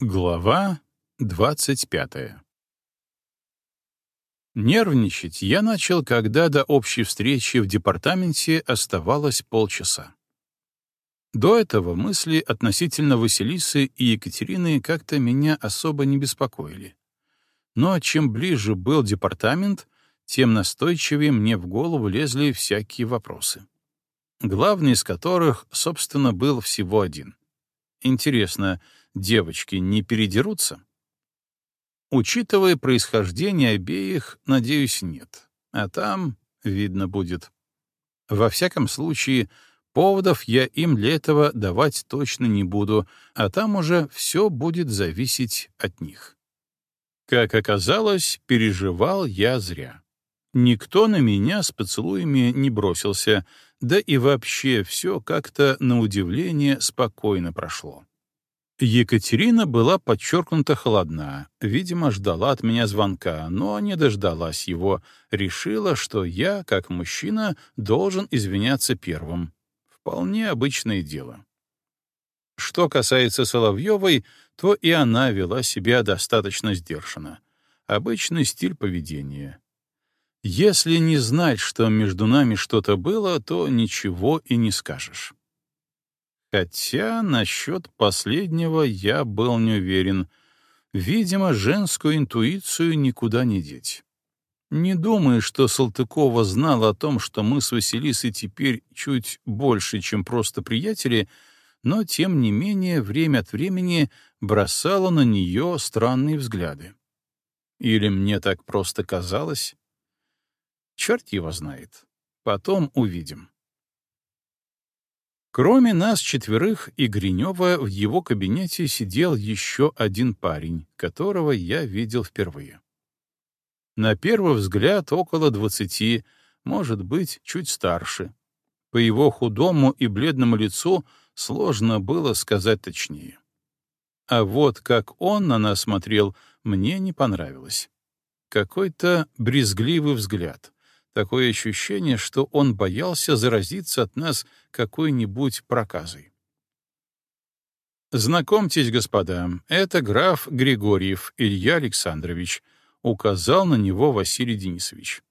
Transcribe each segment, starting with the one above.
Глава 25 Нервничать я начал, когда до общей встречи в департаменте оставалось полчаса. До этого мысли относительно Василисы и Екатерины как-то меня особо не беспокоили. Но чем ближе был департамент, тем настойчивее мне в голову лезли всякие вопросы. Главный из которых, собственно, был всего один. Интересно, девочки не передерутся? Учитывая происхождение обеих, надеюсь, нет. А там видно будет. Во всяком случае, поводов я им для этого давать точно не буду, а там уже все будет зависеть от них. Как оказалось, переживал я зря. Никто на меня с поцелуями не бросился, да и вообще все как-то, на удивление, спокойно прошло. Екатерина была подчеркнуто холодна, видимо, ждала от меня звонка, но не дождалась его, решила, что я, как мужчина, должен извиняться первым. Вполне обычное дело. Что касается Соловьевой, то и она вела себя достаточно сдержанно. Обычный стиль поведения. Если не знать, что между нами что-то было, то ничего и не скажешь. Хотя насчет последнего я был не уверен. Видимо, женскую интуицию никуда не деть. Не думаю, что Салтыкова знала о том, что мы с Василисой теперь чуть больше, чем просто приятели, но, тем не менее, время от времени бросала на нее странные взгляды. Или мне так просто казалось? Черт его знает. Потом увидим. Кроме нас четверых и Гринева в его кабинете сидел еще один парень, которого я видел впервые. На первый взгляд около двадцати, может быть, чуть старше. По его худому и бледному лицу сложно было сказать точнее. А вот как он на нас смотрел, мне не понравилось. Какой-то брезгливый взгляд — Такое ощущение, что он боялся заразиться от нас какой-нибудь проказой. «Знакомьтесь, господа, это граф Григорьев Илья Александрович», — указал на него Василий Денисович.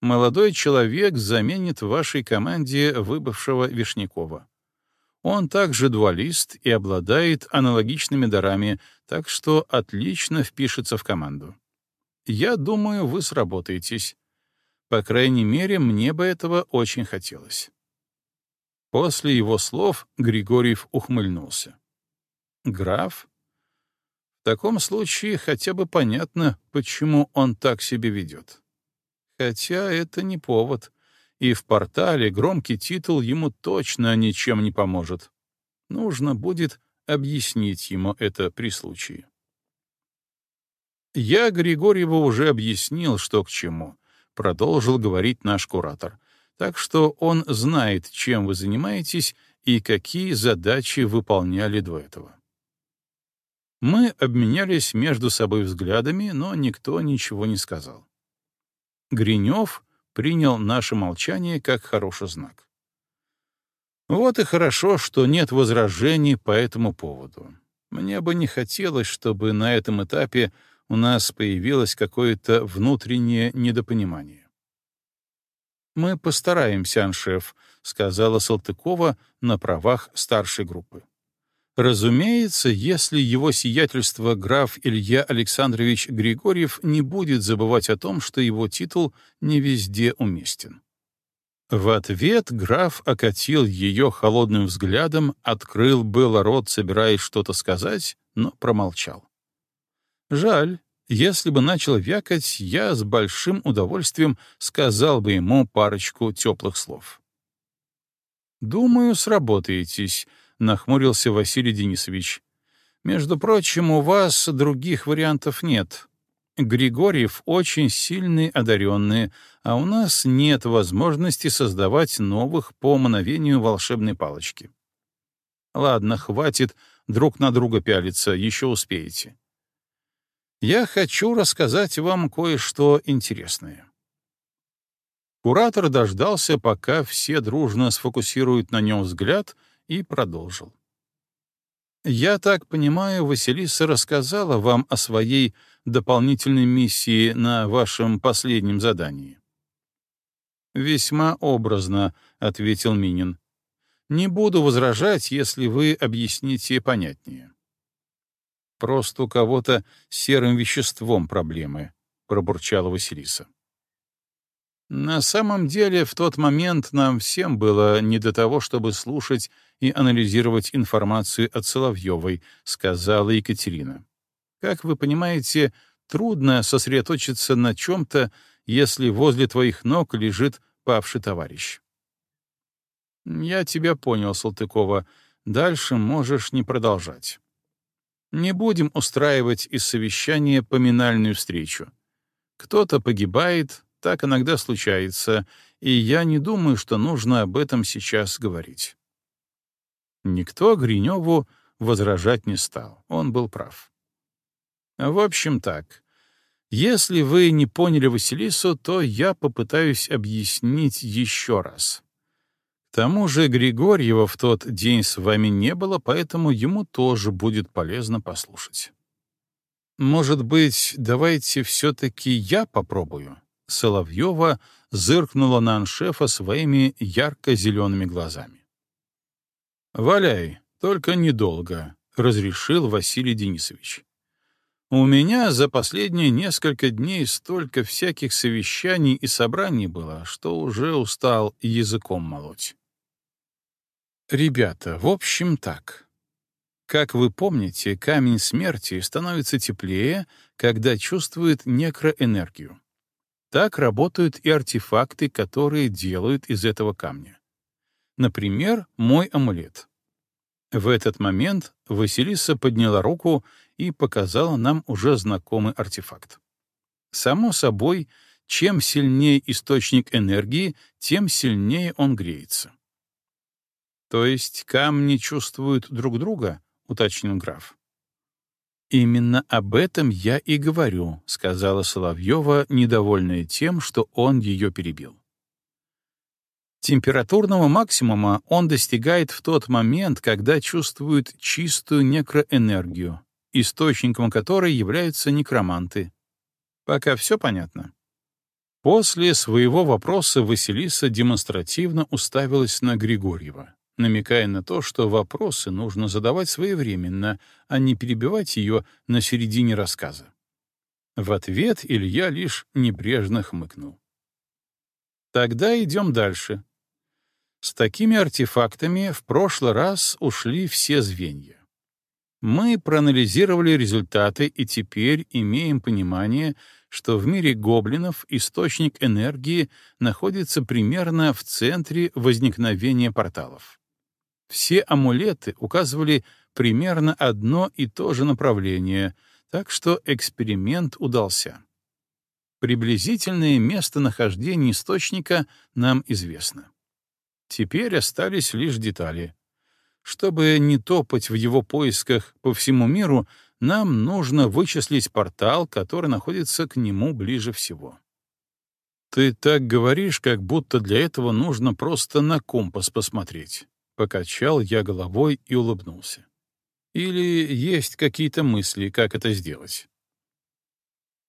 «Молодой человек заменит в вашей команде выбывшего Вишнякова. Он также дуалист и обладает аналогичными дарами, так что отлично впишется в команду. Я думаю, вы сработаетесь. По крайней мере, мне бы этого очень хотелось. После его слов Григорьев ухмыльнулся. «Граф? В таком случае хотя бы понятно, почему он так себя ведет. Хотя это не повод, и в портале громкий титул ему точно ничем не поможет. Нужно будет объяснить ему это при случае. Я Григорьеву уже объяснил, что к чему, — продолжил говорить наш куратор. «Так что он знает, чем вы занимаетесь и какие задачи выполняли до этого». Мы обменялись между собой взглядами, но никто ничего не сказал. Гринев принял наше молчание как хороший знак. Вот и хорошо, что нет возражений по этому поводу. Мне бы не хотелось, чтобы на этом этапе у нас появилось какое-то внутреннее недопонимание. «Мы постараемся, аншеф», — сказала Салтыкова на правах старшей группы. Разумеется, если его сиятельство граф Илья Александрович Григорьев не будет забывать о том, что его титул не везде уместен. В ответ граф окатил ее холодным взглядом, открыл было рот, собираясь что-то сказать, но промолчал. Жаль, если бы начал вякать, я с большим удовольствием сказал бы ему парочку теплых слов. «Думаю, сработаетесь», — нахмурился Василий Денисович. «Между прочим, у вас других вариантов нет. Григорьев очень сильный одаренный, а у нас нет возможности создавать новых по мановению волшебной палочки. Ладно, хватит друг на друга пялиться, еще успеете я хочу рассказать вам кое-что интересное. Куратор дождался, пока все дружно сфокусируют на нем взгляд, и продолжил. Я так понимаю, Василиса рассказала вам о своей дополнительной миссии на вашем последнем задании. «Весьма образно», — ответил Минин. «Не буду возражать, если вы объясните понятнее». «Просто у кого-то серым веществом проблемы», — пробурчала Василиса. На самом деле, в тот момент нам всем было не до того, чтобы слушать и анализировать информацию от Соловьевой, сказала Екатерина. Как вы понимаете, трудно сосредоточиться на чем-то, если возле твоих ног лежит павший товарищ. Я тебя понял, Салтыкова. Дальше можешь не продолжать. Не будем устраивать из совещания поминальную встречу. Кто-то погибает, так иногда случается, и я не думаю, что нужно об этом сейчас говорить. Никто Гриневу возражать не стал, он был прав. В общем так, если вы не поняли Василису, то я попытаюсь объяснить еще раз. Тому же Григорьева в тот день с вами не было, поэтому ему тоже будет полезно послушать. Может быть, давайте все-таки я попробую? Соловьева зыркнула на аншефа своими ярко-зелеными глазами. «Валяй, только недолго», — разрешил Василий Денисович. У меня за последние несколько дней столько всяких совещаний и собраний было, что уже устал языком молоть. Ребята, в общем так. Как вы помните, камень смерти становится теплее, когда чувствует некроэнергию. Так работают и артефакты, которые делают из этого камня. Например, мой амулет. В этот момент Василиса подняла руку и показала нам уже знакомый артефакт. Само собой, чем сильнее источник энергии, тем сильнее он греется. То есть камни чувствуют друг друга, уточнил граф. Именно об этом я и говорю, сказала Соловьева, недовольная тем, что он ее перебил. Температурного максимума он достигает в тот момент, когда чувствует чистую некроэнергию, источником которой являются некроманты. Пока все понятно. После своего вопроса Василиса демонстративно уставилась на Григорьева, намекая на то, что вопросы нужно задавать своевременно, а не перебивать ее на середине рассказа. В ответ Илья лишь небрежно хмыкнул. Тогда идем дальше. С такими артефактами в прошлый раз ушли все звенья. Мы проанализировали результаты и теперь имеем понимание, что в мире гоблинов источник энергии находится примерно в центре возникновения порталов. Все амулеты указывали примерно одно и то же направление, так что эксперимент удался. Приблизительное местонахождение источника нам известно. Теперь остались лишь детали. Чтобы не топать в его поисках по всему миру, нам нужно вычислить портал, который находится к нему ближе всего. Ты так говоришь, как будто для этого нужно просто на компас посмотреть. Покачал я головой и улыбнулся. Или есть какие-то мысли, как это сделать?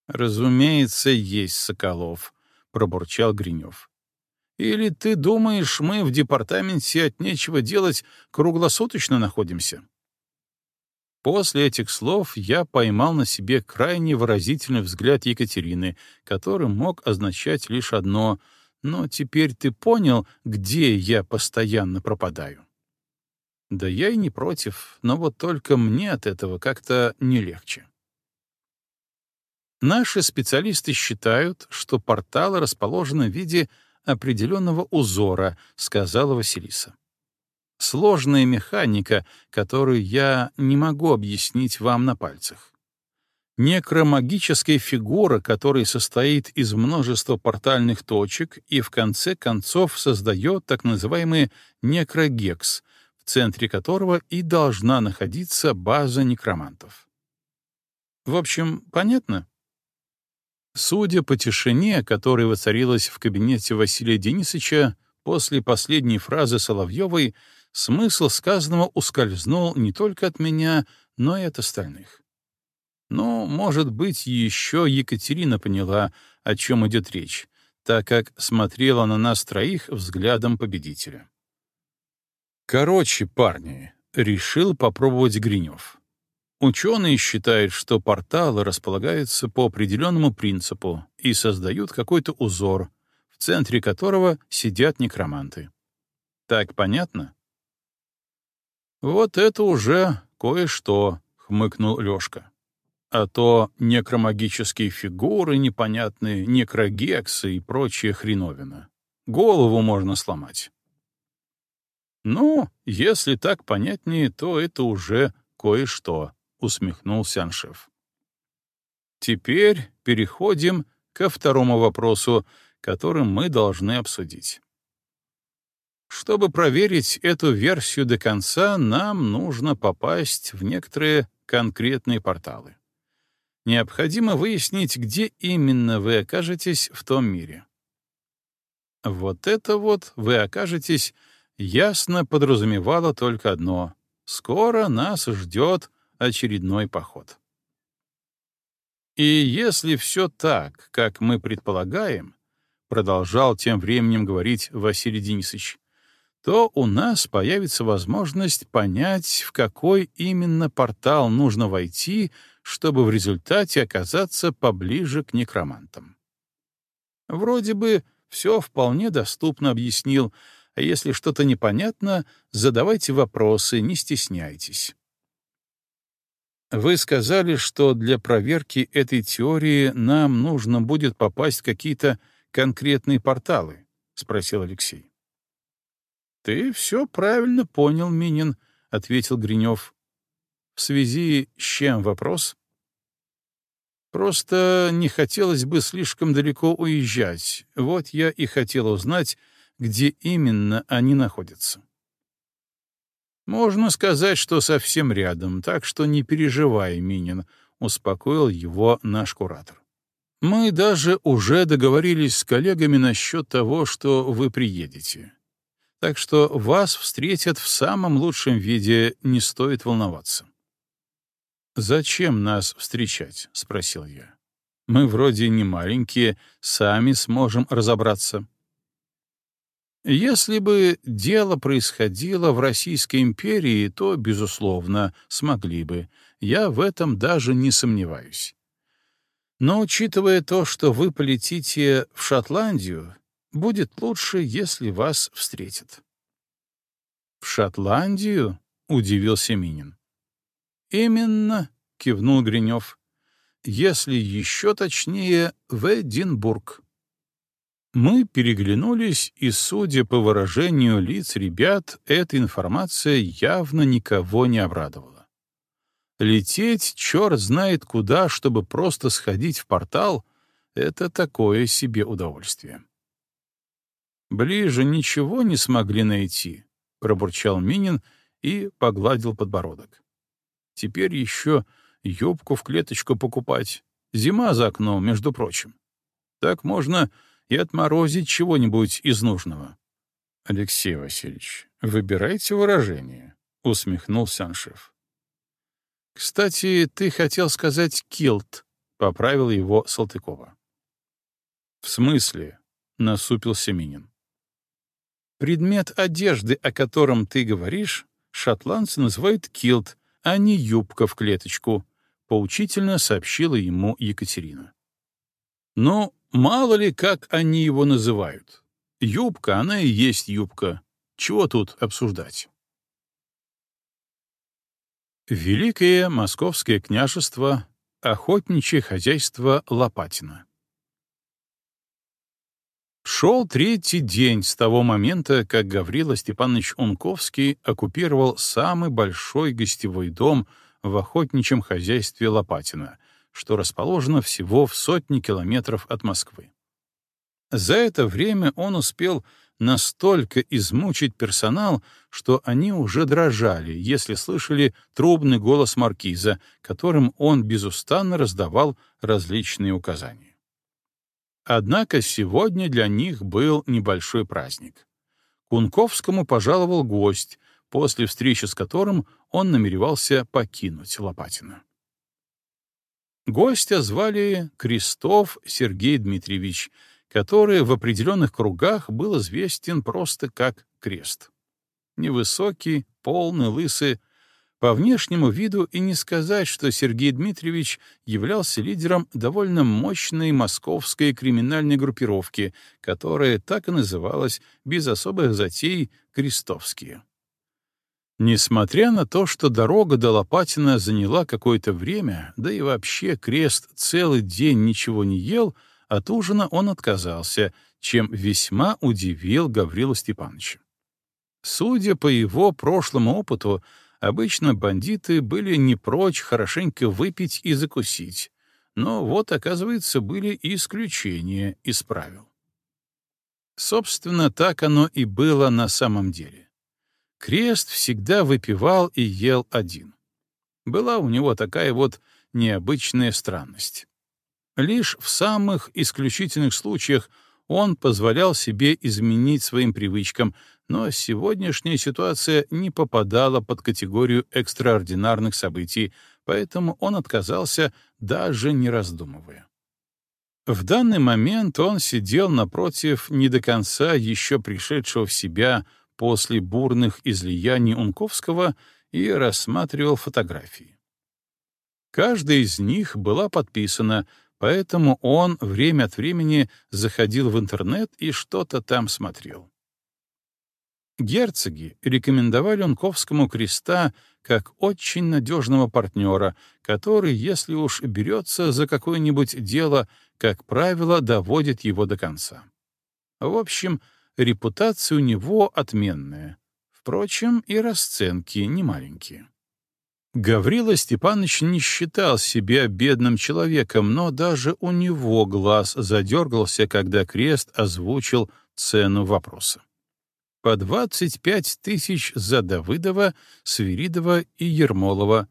Разумеется, есть Соколов, пробурчал Гринев. Или ты думаешь, мы в департаменте от нечего делать круглосуточно находимся?» После этих слов я поймал на себе крайне выразительный взгляд Екатерины, который мог означать лишь одно — «Но теперь ты понял, где я постоянно пропадаю?» Да я и не против, но вот только мне от этого как-то не легче. Наши специалисты считают, что порталы расположены в виде определенного узора, сказала Василиса. Сложная механика, которую я не могу объяснить вам на пальцах. Некромагическая фигура, которая состоит из множества портальных точек и в конце концов создает так называемый некрогекс, в центре которого и должна находиться база некромантов. В общем, понятно? Судя по тишине, которая воцарилась в кабинете Василия Денисовича, после последней фразы Соловьевой смысл сказанного ускользнул не только от меня, но и от остальных. Ну, может быть, еще Екатерина поняла, о чем идет речь, так как смотрела на нас троих взглядом победителя. Короче, парни, решил попробовать Гринев. Ученые считают, что порталы располагаются по определенному принципу и создают какой-то узор, в центре которого сидят некроманты. Так понятно? Вот это уже кое-что, хмыкнул Лёшка. А то некромагические фигуры непонятные, некрогексы и прочая хреновина. Голову можно сломать. Ну, если так понятнее, то это уже кое-что, усмехнулся Аншев. Теперь переходим ко второму вопросу, который мы должны обсудить. Чтобы проверить эту версию до конца, нам нужно попасть в некоторые конкретные порталы. Необходимо выяснить, где именно вы окажетесь в том мире. Вот это вот вы окажетесь ясно подразумевало только одно — скоро нас ждет очередной поход. И если все так, как мы предполагаем, продолжал тем временем говорить Василий Денисович, то у нас появится возможность понять, в какой именно портал нужно войти, чтобы в результате оказаться поближе к некромантам. Вроде бы все вполне доступно объяснил, а если что-то непонятно, задавайте вопросы, не стесняйтесь. Вы сказали, что для проверки этой теории нам нужно будет попасть в какие-то конкретные порталы, — спросил Алексей. Ты все правильно понял, Минин, — ответил Гринев. В связи с чем вопрос? Просто не хотелось бы слишком далеко уезжать. Вот я и хотел узнать, где именно они находятся. Можно сказать, что совсем рядом, так что не переживай, Минин, успокоил его наш куратор. Мы даже уже договорились с коллегами насчет того, что вы приедете. Так что вас встретят в самом лучшем виде, не стоит волноваться. «Зачем нас встречать?» — спросил я. «Мы вроде не маленькие, сами сможем разобраться». Если бы дело происходило в Российской империи, то, безусловно, смогли бы. Я в этом даже не сомневаюсь. Но учитывая то, что вы полетите в Шотландию, будет лучше, если вас встретят. «В Шотландию?» — удивился Минин. «Именно», — кивнул Гринев. «Если еще точнее, в Эдинбург». Мы переглянулись, и, судя по выражению лиц ребят, эта информация явно никого не обрадовала. Лететь черт знает куда, чтобы просто сходить в портал — это такое себе удовольствие. «Ближе ничего не смогли найти», — пробурчал Минин и погладил подбородок. «Теперь еще юбку в клеточку покупать. Зима за окном, между прочим. Так можно и отморозить чего-нибудь из нужного. — Алексей Васильевич, выбирайте выражение, — усмехнулся Аншев. — Кстати, ты хотел сказать «килт», — поправил его Салтыкова. — В смысле? — насупился Минин. Предмет одежды, о котором ты говоришь, шотландцы называют килт, а не юбка в клеточку, — поучительно сообщила ему Екатерина. Ну, Мало ли, как они его называют. Юбка, она и есть юбка. Чего тут обсуждать? Великое Московское княжество, охотничье хозяйство Лопатина. Шел третий день с того момента, как Гаврила Степанович Унковский оккупировал самый большой гостевой дом в охотничьем хозяйстве Лопатина — что расположено всего в сотни километров от Москвы. За это время он успел настолько измучить персонал, что они уже дрожали, если слышали трубный голос маркиза, которым он безустанно раздавал различные указания. Однако сегодня для них был небольшой праздник. Кунковскому пожаловал гость, после встречи с которым он намеревался покинуть Лопатина. Гостя звали Крестов Сергей Дмитриевич, который в определенных кругах был известен просто как Крест. Невысокий, полный, лысый, по внешнему виду и не сказать, что Сергей Дмитриевич являлся лидером довольно мощной московской криминальной группировки, которая так и называлась без особых затей «Крестовские». Несмотря на то, что дорога до Лопатина заняла какое-то время, да и вообще Крест целый день ничего не ел, от ужина он отказался, чем весьма удивил Гаврила Степановича. Судя по его прошлому опыту, Обычно бандиты были не прочь хорошенько выпить и закусить, но вот, оказывается, были исключения из правил. Собственно, так оно и было на самом деле. Крест всегда выпивал и ел один. Была у него такая вот необычная странность. Лишь в самых исключительных случаях он позволял себе изменить своим привычкам, но сегодняшняя ситуация не попадала под категорию экстраординарных событий, поэтому он отказался, даже не раздумывая. В данный момент он сидел напротив не до конца еще пришедшего в себя после бурных излияний Унковского и рассматривал фотографии. Каждая из них была подписана, поэтому он время от времени заходил в интернет и что-то там смотрел. Герцоги рекомендовали Унковскому креста как очень надежного партнера, который, если уж берется за какое-нибудь дело, как правило, доводит его до конца. В общем, репутация у него отменная. Впрочем, и расценки немаленькие. Гаврила Степанович не считал себя бедным человеком, но даже у него глаз задергался, когда крест озвучил цену вопроса по 25 тысяч за Давыдова, Свиридова и Ермолова,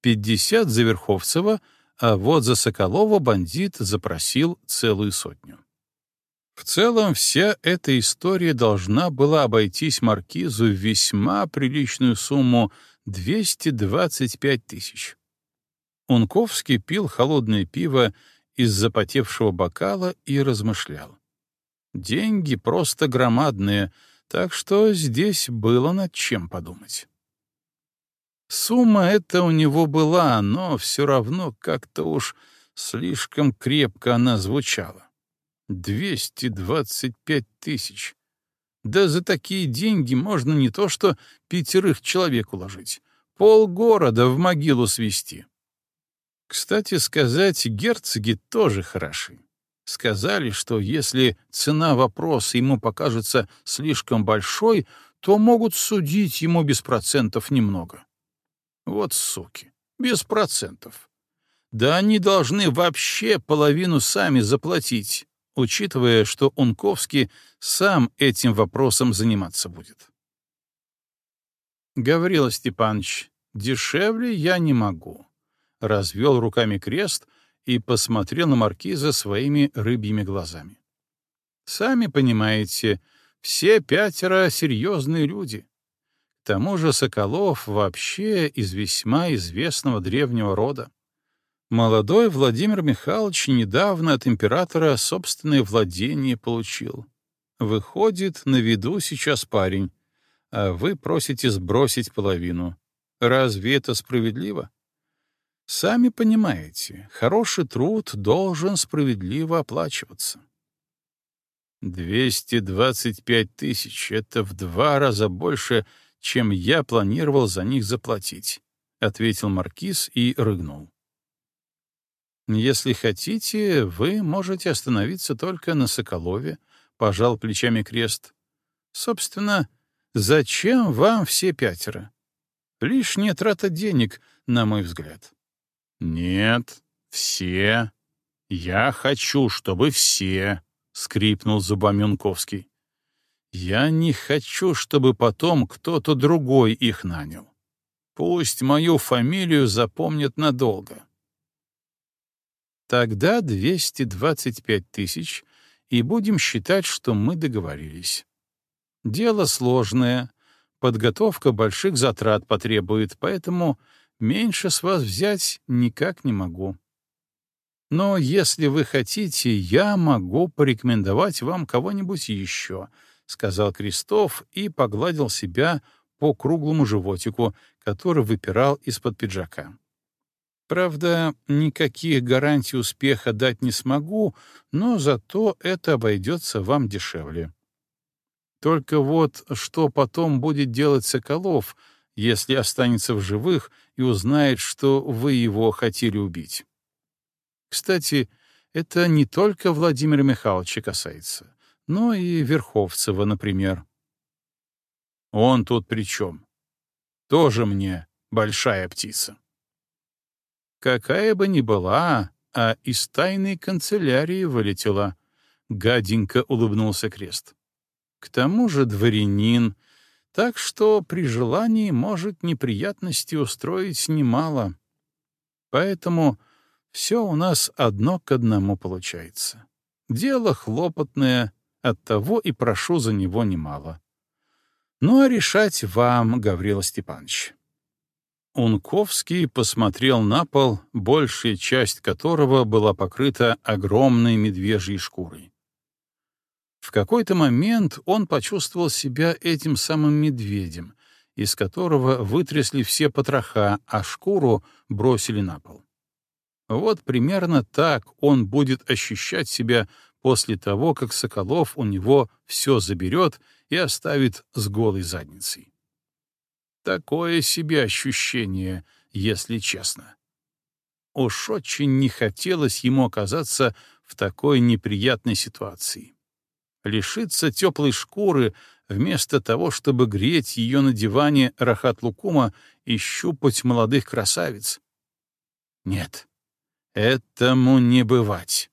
50 за Верховцева, а вот за Соколова бандит запросил целую сотню. В целом, вся эта история должна была обойтись маркизу весьма приличную сумму — 225 тысяч. Унковский пил холодное пиво из запотевшего бокала и размышлял. Деньги просто громадные — так что здесь было над чем подумать. Сумма эта у него была, но все равно как-то уж слишком крепко она звучала. 225 тысяч. Да за такие деньги можно не то что пятерых человек уложить, полгорода в могилу свести. Кстати сказать, герцоги тоже хороши. Сказали, что если цена вопроса ему покажется слишком большой, то могут судить ему без процентов немного. Вот суки, без процентов. Да они должны вообще половину сами заплатить, учитывая, что Унковский сам этим вопросом заниматься будет. Гаврила Степанович, дешевле я не могу. Развел руками крест, и посмотрел на маркиза своими рыбьими глазами. «Сами понимаете, все пятеро — серьезные люди. К тому же Соколов вообще из весьма известного древнего рода. Молодой Владимир Михайлович недавно от императора собственное владение получил. Выходит, на виду сейчас парень, а вы просите сбросить половину. Разве это справедливо? Сами понимаете, хороший труд должен справедливо оплачиваться. 225 тысяч — это в два раза больше, чем я планировал за них заплатить, — ответил Маркиз и рыгнул. «Если хотите, вы можете остановиться только на Соколове», — пожал плечами крест. «Собственно, зачем вам все пятеро? Лишняя трата денег, на мой взгляд». «Нет, все. Я хочу, чтобы все», — скрипнул зубами Унковский. «Я не хочу, чтобы потом кто-то другой их нанял. Пусть мою фамилию запомнят надолго». Тогда 225 тысяч, и будем считать, что мы договорились. Дело сложное, подготовка больших затрат потребует, поэтому меньше с вас взять никак не могу. Но если вы хотите, я могу порекомендовать вам кого-нибудь еще, — сказал Крестов и погладил себя по круглому животику, который выпирал из-под пиджака. Правда, никаких гарантий успеха дать не смогу, но зато это обойдется вам дешевле. Только вот что потом будет делать Соколов, если останется в живых и узнает, что вы его хотели убить? Кстати, это не только Владимира Михайловича касается, но и Верховцева, например. Он тут при чем? Тоже мне большая птица. Какая бы ни была, а из тайной канцелярии вылетела. Гаденько улыбнулся Крест. К тому же дворянин, так что при желании может неприятности устроить немало. Поэтому все у нас одно к одному получается. Дело хлопотное, оттого и прошу за него немало. Ну а решать вам, Гаврила Степанович. Унковский посмотрел на пол, большая часть которого была покрыта огромной медвежьей шкурой. В какой-то момент он почувствовал себя этим самым медведем, из которого вытрясли все потроха, а шкуру бросили на пол. Вот примерно так он будет ощущать себя после того, как Соколов у него все заберет и оставит с голой задницей. Такое себе ощущение, если честно. Уж очень не хотелось ему оказаться в такой неприятной ситуации. Лишиться теплой шкуры вместо того, чтобы греть ее на диване Рахат-Лукума и щупать молодых красавиц. Нет, Этому не бывать.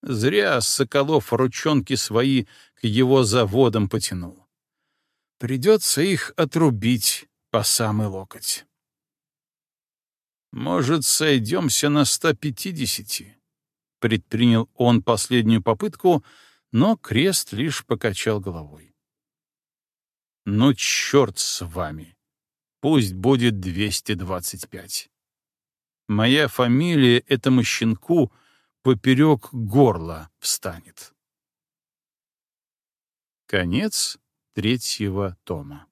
Зря Соколов ручонки свои к его заводам потянул. Придется их отрубить по самый локоть. «Может, сойдемся на 150?» Предпринял он последнюю попытку, но крест лишь покачал головой. «Ну, черт с вами! Пусть будет 225. Моя фамилия этому щенку поперек горла встанет. Конец третьего тома.